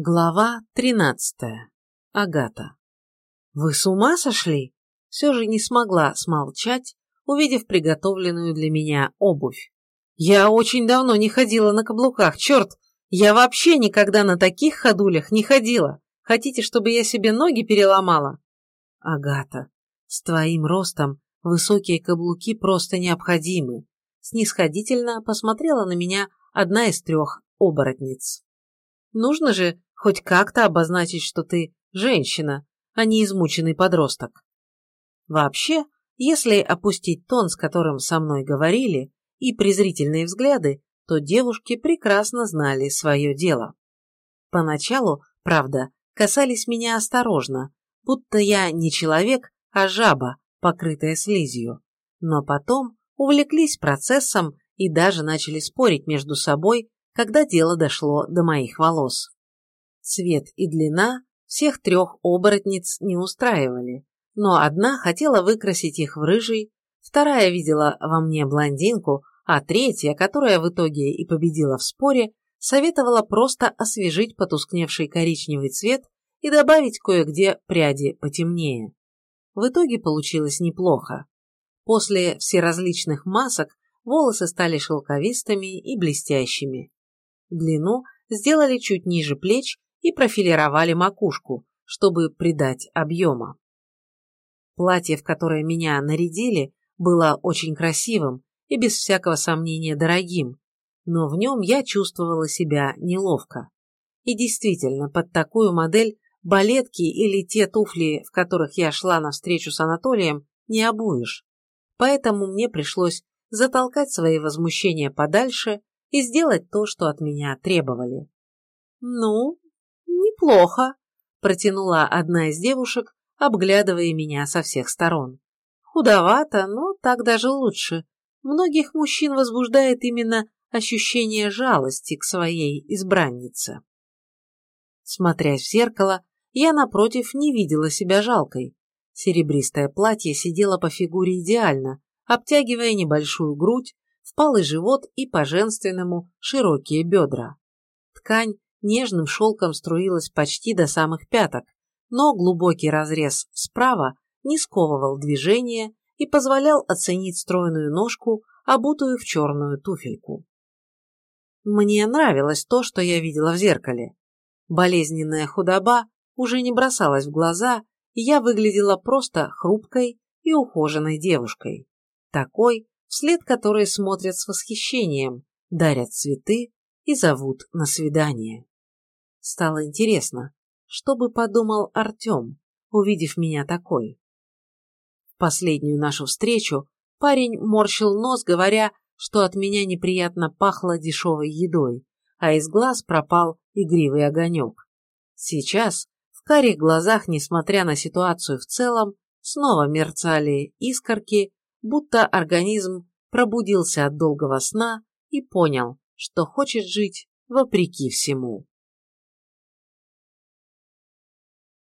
Глава тринадцатая. Агата. «Вы с ума сошли?» Все же не смогла смолчать, увидев приготовленную для меня обувь. «Я очень давно не ходила на каблуках, черт! Я вообще никогда на таких ходулях не ходила. Хотите, чтобы я себе ноги переломала?» «Агата, с твоим ростом высокие каблуки просто необходимы», снисходительно посмотрела на меня одна из трех оборотниц. «Нужно же хоть как-то обозначить, что ты женщина, а не измученный подросток. Вообще, если опустить тон, с которым со мной говорили, и презрительные взгляды, то девушки прекрасно знали свое дело. Поначалу, правда, касались меня осторожно, будто я не человек, а жаба, покрытая слизью. Но потом увлеклись процессом и даже начали спорить между собой, когда дело дошло до моих волос. Цвет и длина всех трех оборотниц не устраивали, но одна хотела выкрасить их в рыжий, вторая видела во мне блондинку, а третья, которая в итоге и победила в споре, советовала просто освежить потускневший коричневый цвет и добавить кое-где пряди потемнее. В итоге получилось неплохо. После всеразличных масок волосы стали шелковистыми и блестящими. Длину сделали чуть ниже плеч и профилировали макушку, чтобы придать объема. Платье, в которое меня нарядили, было очень красивым и без всякого сомнения дорогим, но в нем я чувствовала себя неловко. И действительно, под такую модель балетки или те туфли, в которых я шла навстречу с Анатолием, не обуешь. Поэтому мне пришлось затолкать свои возмущения подальше и сделать то, что от меня требовали. «Ну, «Неплохо», – протянула одна из девушек, обглядывая меня со всех сторон. «Худовато, но так даже лучше. Многих мужчин возбуждает именно ощущение жалости к своей избраннице». Смотрясь в зеркало, я, напротив, не видела себя жалкой. Серебристое платье сидело по фигуре идеально, обтягивая небольшую грудь, впалый живот и по-женственному широкие бедра. Ткань нежным шелком струилась почти до самых пяток, но глубокий разрез справа не сковывал движение и позволял оценить стройную ножку, обутую в черную туфельку. Мне нравилось то, что я видела в зеркале. Болезненная худоба уже не бросалась в глаза, и я выглядела просто хрупкой и ухоженной девушкой. Такой, вслед которой смотрят с восхищением, дарят цветы и зовут на свидание. Стало интересно, что бы подумал Артем, увидев меня такой. В последнюю нашу встречу парень морщил нос, говоря, что от меня неприятно пахло дешевой едой, а из глаз пропал игривый огонек. Сейчас в карих глазах, несмотря на ситуацию в целом, снова мерцали искорки, будто организм пробудился от долгого сна и понял, что хочет жить вопреки всему.